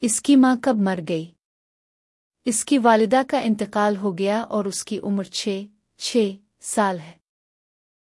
اس کی ماں کب مر گئی؟ اس کی والدہ کا انتقال ہو گیا اور اس کی عمر چھ چھ سال ہے۔